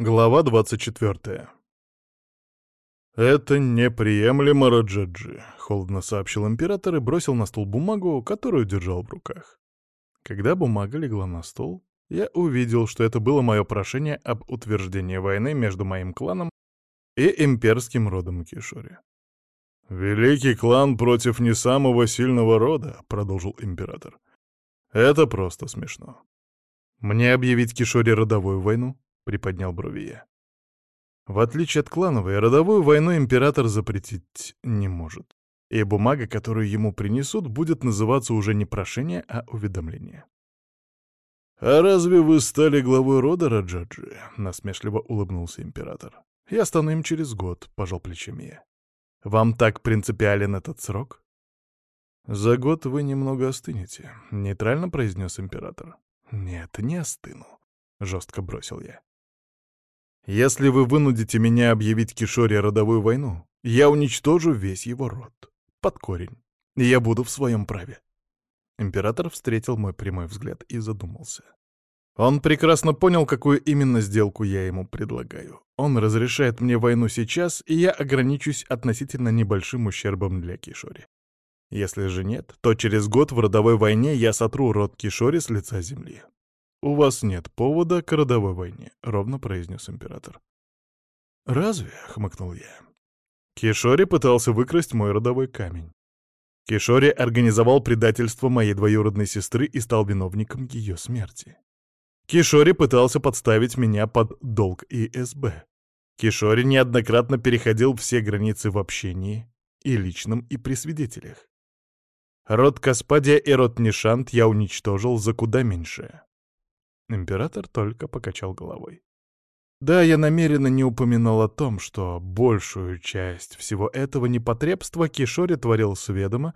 Глава 24. «Это неприемлемо, Раджаджи», — холодно сообщил император и бросил на стол бумагу, которую держал в руках. Когда бумага легла на стол, я увидел, что это было мое прошение об утверждении войны между моим кланом и имперским родом Кишори. «Великий клан против не самого сильного рода», — продолжил император. «Это просто смешно. Мне объявить Кишори родовую войну?» Приподнял брови я. В отличие от клановой, родовую войну император запретить не может. И бумага, которую ему принесут, будет называться уже не прошение, а уведомление. «А разве вы стали главой рода, Раджаджи?» — насмешливо улыбнулся император. «Я стану им через год», — пожал плечами я. «Вам так принципиален этот срок?» «За год вы немного остынете», — нейтрально произнес император. «Нет, не остыну», — жестко бросил я. Если вы вынудите меня объявить Кишоре родовую войну, я уничтожу весь его род. Под корень. Я буду в своем праве. Император встретил мой прямой взгляд и задумался. Он прекрасно понял, какую именно сделку я ему предлагаю. Он разрешает мне войну сейчас, и я ограничусь относительно небольшим ущербом для Кишори. Если же нет, то через год в родовой войне я сотру род Кишори с лица земли. «У вас нет повода к родовой войне», — ровно произнес император. «Разве?» — хмыкнул я. Кишори пытался выкрасть мой родовой камень. Кишори организовал предательство моей двоюродной сестры и стал виновником ее смерти. Кишори пытался подставить меня под долг ИСБ. Кишори неоднократно переходил все границы в общении, и личном, и при свидетелях. Род Каспадия и род Нишант я уничтожил за куда меньшее. Император только покачал головой. Да, я намеренно не упоминал о том, что большую часть всего этого непотребства Кишори творил с ведома,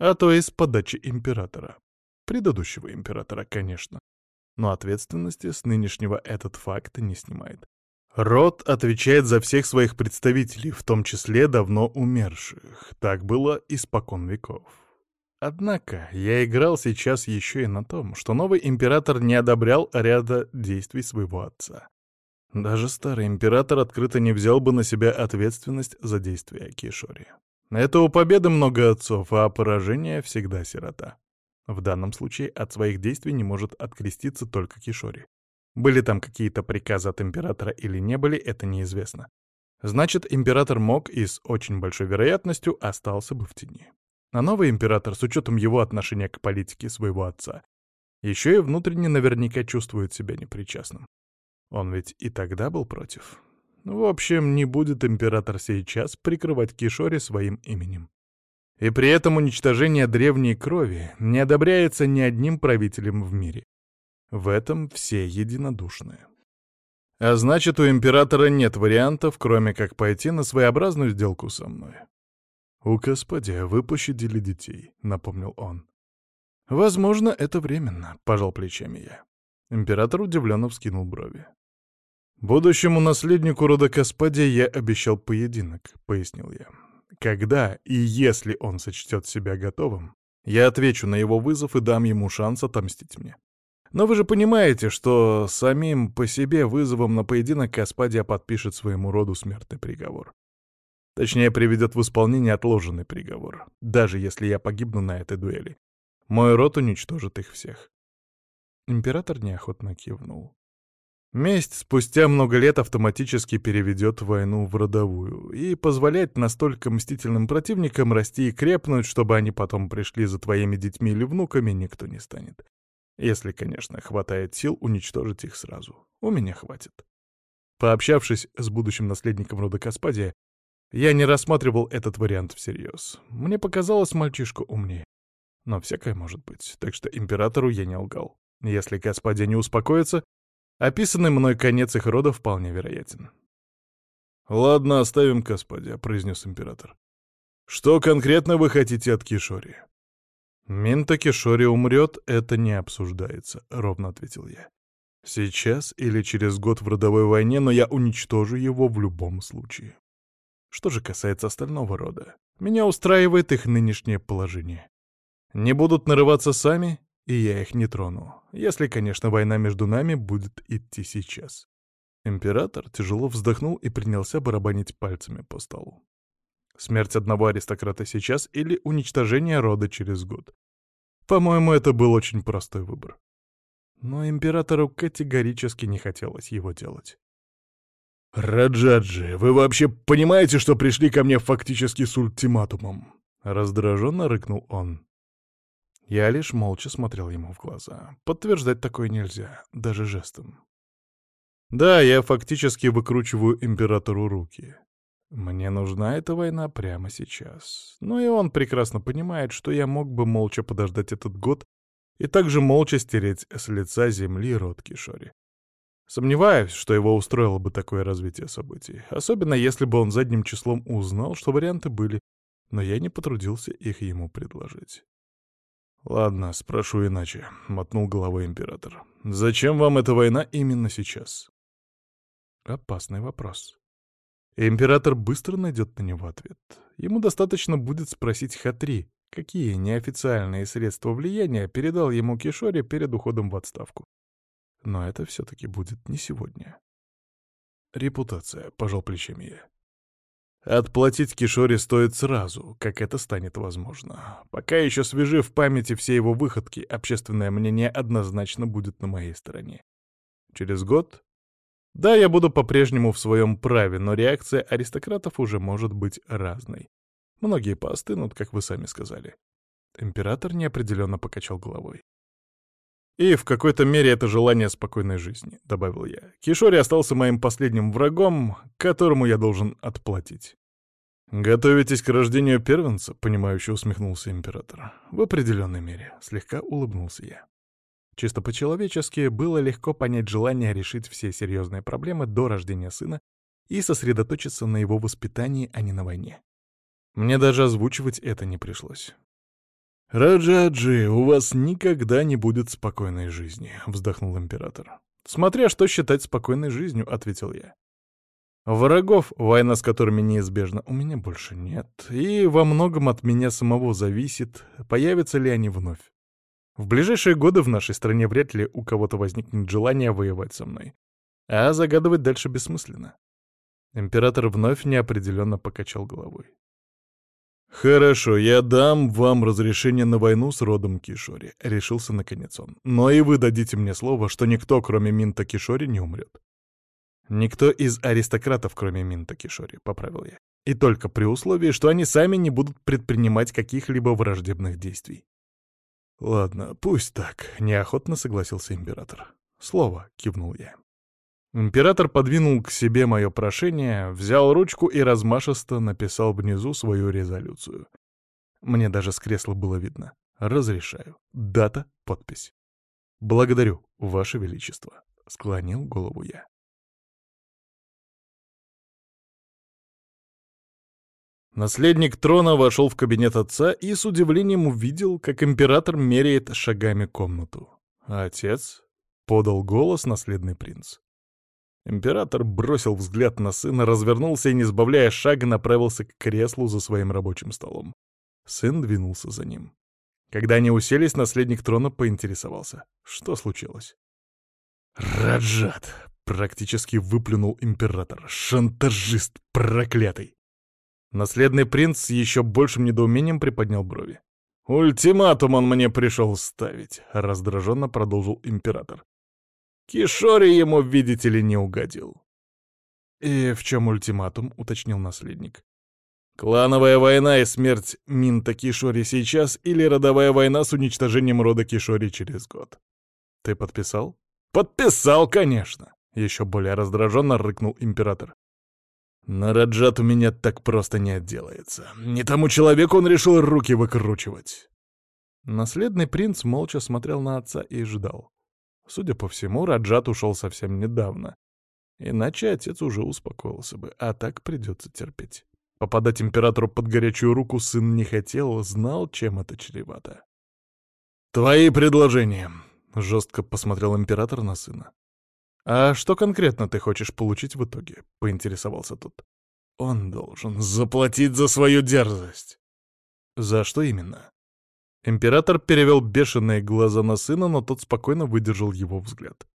а то и с подачи императора. Предыдущего императора, конечно. Но ответственности с нынешнего этот факт не снимает. Род отвечает за всех своих представителей, в том числе давно умерших. Так было испокон веков. Однако я играл сейчас еще и на том, что новый император не одобрял ряда действий своего отца. Даже старый император открыто не взял бы на себя ответственность за действия Кишори. Это у победы много отцов, а поражение всегда сирота. В данном случае от своих действий не может откреститься только Кишори. Были там какие-то приказы от императора или не были, это неизвестно. Значит, император мог и с очень большой вероятностью остался бы в тени. А новый император, с учетом его отношения к политике своего отца, еще и внутренне наверняка чувствует себя непричастным. Он ведь и тогда был против. В общем, не будет император сейчас прикрывать Кишори своим именем. И при этом уничтожение древней крови не одобряется ни одним правителем в мире. В этом все единодушны. А значит, у императора нет вариантов, кроме как пойти на своеобразную сделку со мной. «У Господя вы пощадили детей», — напомнил он. «Возможно, это временно», — пожал плечами я. Император удивленно вскинул брови. «Будущему наследнику рода Каспадия я обещал поединок», — пояснил я. «Когда и если он сочтет себя готовым, я отвечу на его вызов и дам ему шанс отомстить мне. Но вы же понимаете, что самим по себе вызовом на поединок Каспадия подпишет своему роду смертный приговор. Точнее, приведет в исполнение отложенный приговор, даже если я погибну на этой дуэли. Мой род уничтожит их всех. Император неохотно кивнул. Месть спустя много лет автоматически переведет войну в родовую и позволяет настолько мстительным противникам расти и крепнуть, чтобы они потом пришли за твоими детьми или внуками, никто не станет. Если, конечно, хватает сил уничтожить их сразу. У меня хватит. Пообщавшись с будущим наследником рода Каспадия, я не рассматривал этот вариант всерьез. Мне показалось мальчишку умнее. Но всякое может быть, так что императору я не лгал. Если господи не успокоится, описанный мной конец их рода вполне вероятен. «Ладно, оставим господи», — произнес император. «Что конкретно вы хотите от Кишори?» «Минта Кишори умрет, это не обсуждается», — ровно ответил я. «Сейчас или через год в родовой войне, но я уничтожу его в любом случае». Что же касается остального рода, меня устраивает их нынешнее положение. Не будут нарываться сами, и я их не трону, если, конечно, война между нами будет идти сейчас. Император тяжело вздохнул и принялся барабанить пальцами по столу. Смерть одного аристократа сейчас или уничтожение рода через год. По-моему, это был очень простой выбор. Но императору категорически не хотелось его делать. «Раджаджи, вы вообще понимаете, что пришли ко мне фактически с ультиматумом?» Раздраженно рыкнул он. Я лишь молча смотрел ему в глаза. Подтверждать такое нельзя, даже жестом. Да, я фактически выкручиваю императору руки. Мне нужна эта война прямо сейчас. Но и он прекрасно понимает, что я мог бы молча подождать этот год и также молча стереть с лица земли род Кишори. Сомневаюсь, что его устроило бы такое развитие событий, особенно если бы он задним числом узнал, что варианты были, но я не потрудился их ему предложить. «Ладно, спрошу иначе», — мотнул головой император. «Зачем вам эта война именно сейчас?» Опасный вопрос. Император быстро найдет на него ответ. Ему достаточно будет спросить Хатри, какие неофициальные средства влияния передал ему Кишори перед уходом в отставку. Но это все-таки будет не сегодня. Репутация, пожал плечами я. Отплатить Кишори стоит сразу, как это станет возможно. Пока еще свежи в памяти все его выходки, общественное мнение однозначно будет на моей стороне. Через год да, я буду по-прежнему в своем праве, но реакция аристократов уже может быть разной. Многие поостынут, как вы сами сказали. Император неопределенно покачал головой. «И в какой-то мере это желание спокойной жизни», — добавил я. «Кишори остался моим последним врагом, которому я должен отплатить». «Готовитесь к рождению первенца?» — понимающе усмехнулся император. «В определенной мере», — слегка улыбнулся я. Чисто по-человечески было легко понять желание решить все серьезные проблемы до рождения сына и сосредоточиться на его воспитании, а не на войне. Мне даже озвучивать это не пришлось. «Раджаджи, у вас никогда не будет спокойной жизни», — вздохнул император. «Смотря что считать спокойной жизнью», — ответил я. «Врагов, война с которыми неизбежна, у меня больше нет, и во многом от меня самого зависит, появятся ли они вновь. В ближайшие годы в нашей стране вряд ли у кого-то возникнет желание воевать со мной. А загадывать дальше бессмысленно. Император вновь неопределенно покачал головой. «Хорошо, я дам вам разрешение на войну с родом Кишори», — решился наконец он. «Но и вы дадите мне слово, что никто, кроме Минта Кишори, не умрет». «Никто из аристократов, кроме Минта Кишори», — поправил я. «И только при условии, что они сами не будут предпринимать каких-либо враждебных действий». «Ладно, пусть так», — неохотно согласился император. «Слово», — кивнул я. Император подвинул к себе мое прошение, взял ручку и размашисто написал внизу свою резолюцию. Мне даже с кресла было видно. «Разрешаю. Дата, подпись». «Благодарю, Ваше Величество», — склонил голову я. Наследник трона вошел в кабинет отца и с удивлением увидел, как император меряет шагами комнату. Отец подал голос наследный принц. Император бросил взгляд на сына, развернулся и, не сбавляя шага, направился к креслу за своим рабочим столом. Сын двинулся за ним. Когда они уселись, наследник трона поинтересовался. Что случилось? «Раджат!» — практически выплюнул император. «Шантажист проклятый!» Наследный принц с еще большим недоумением приподнял брови. «Ультиматум он мне пришел ставить», — раздраженно продолжил император. «Кишори ему, видите ли, не угодил». «И в чем ультиматум?» — уточнил наследник. «Клановая война и смерть Минта Кишори сейчас или родовая война с уничтожением рода Кишори через год?» «Ты подписал?» «Подписал, конечно!» — еще более раздраженно рыкнул император. Но Раджат у меня так просто не отделается. Не тому человеку он решил руки выкручивать. Наследный принц молча смотрел на отца и ждал. Судя по всему, Раджат ушел совсем недавно. Иначе отец уже успокоился бы, а так придется терпеть. Попадать императору под горячую руку сын не хотел, знал, чем это чревато. «Твои предложения!» — жестко посмотрел император на сына. «А что конкретно ты хочешь получить в итоге?» — поинтересовался тот. «Он должен заплатить за свою дерзость». «За что именно?» Император перевел бешеные глаза на сына, но тот спокойно выдержал его взгляд.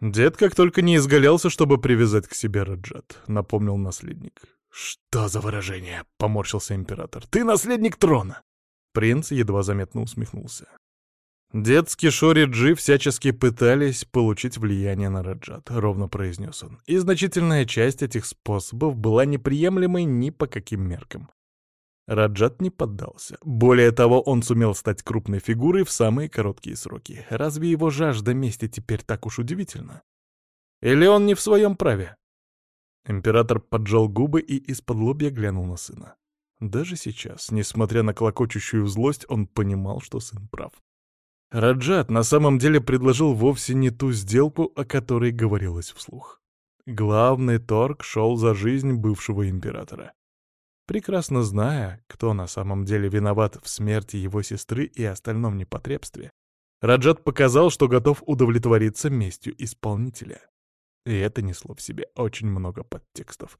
Дед как только не изгалялся, чтобы привязать к себе Раджат, напомнил наследник. «Что за выражение?» — поморщился император. «Ты наследник трона!» Принц едва заметно усмехнулся. «Дед с Джи всячески пытались получить влияние на Раджат», — ровно произнес он. «И значительная часть этих способов была неприемлемой ни по каким меркам. Раджат не поддался. Более того, он сумел стать крупной фигурой в самые короткие сроки. Разве его жажда мести теперь так уж удивительна? Или он не в своем праве? Император поджал губы и из-под лобья глянул на сына. Даже сейчас, несмотря на клокочущую злость, он понимал, что сын прав. Раджат на самом деле предложил вовсе не ту сделку, о которой говорилось вслух. Главный торг шел за жизнь бывшего императора. Прекрасно зная, кто на самом деле виноват в смерти его сестры и остальном непотребстве, Раджат показал, что готов удовлетвориться местью исполнителя. И это несло в себе очень много подтекстов.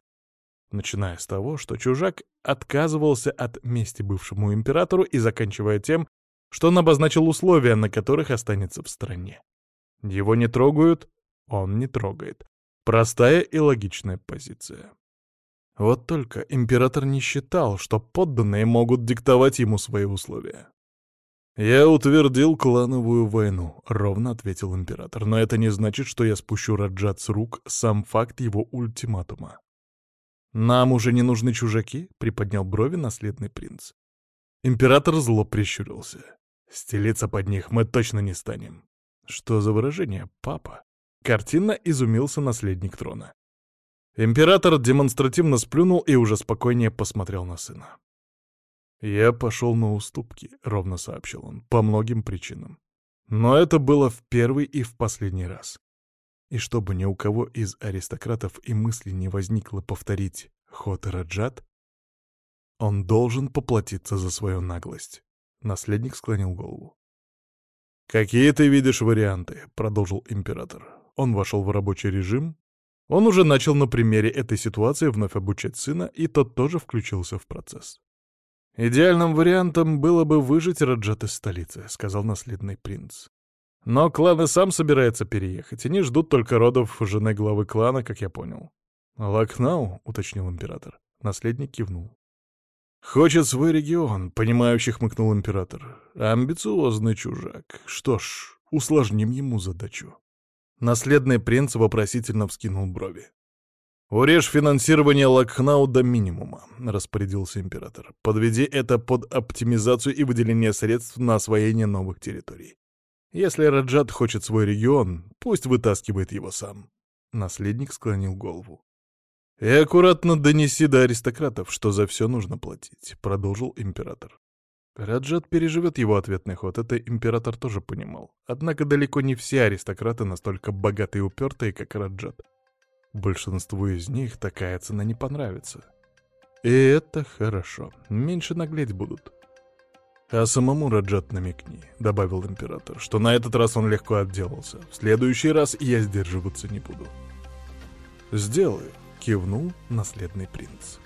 Начиная с того, что чужак отказывался от мести бывшему императору и заканчивая тем, что он обозначил условия, на которых останется в стране. Его не трогают, он не трогает. Простая и логичная позиция. Вот только император не считал, что подданные могут диктовать ему свои условия. «Я утвердил клановую войну», — ровно ответил император. «Но это не значит, что я спущу Раджат с рук сам факт его ультиматума». «Нам уже не нужны чужаки?» — приподнял брови наследный принц. Император зло прищурился. «Стелиться под них мы точно не станем». «Что за выражение, папа?» Картинно изумился наследник трона. Император демонстративно сплюнул и уже спокойнее посмотрел на сына. «Я пошел на уступки», — ровно сообщил он, — «по многим причинам. Но это было в первый и в последний раз. И чтобы ни у кого из аристократов и мысли не возникло повторить ход Раджат, он должен поплатиться за свою наглость». Наследник склонил голову. «Какие ты видишь варианты?» — продолжил император. Он вошел в рабочий режим, он уже начал на примере этой ситуации вновь обучать сына, и тот тоже включился в процесс. «Идеальным вариантом было бы выжить Раджат из столицы», — сказал наследный принц. «Но клан и сам собирается переехать, и не ждут только родов жены главы клана, как я понял». «Лакнау», — уточнил император. Наследник кивнул. «Хочет свой регион», — понимающий хмыкнул император. «Амбициозный чужак. Что ж, усложним ему задачу». Наследный принц вопросительно вскинул брови. «Урежь финансирование Лакхнау до минимума», — распорядился император. «Подведи это под оптимизацию и выделение средств на освоение новых территорий. Если Раджат хочет свой регион, пусть вытаскивает его сам». Наследник склонил голову. «И аккуратно донеси до аристократов, что за все нужно платить», — продолжил император. Раджат переживет его ответный ход, это император тоже понимал. Однако далеко не все аристократы настолько богатые и упертые, как Раджат. Большинству из них такая цена не понравится. И это хорошо, меньше наглеть будут. «А самому Раджат намекни», — добавил император, что на этот раз он легко отделался. В следующий раз я сдерживаться не буду. «Сделаю», — кивнул наследный принц.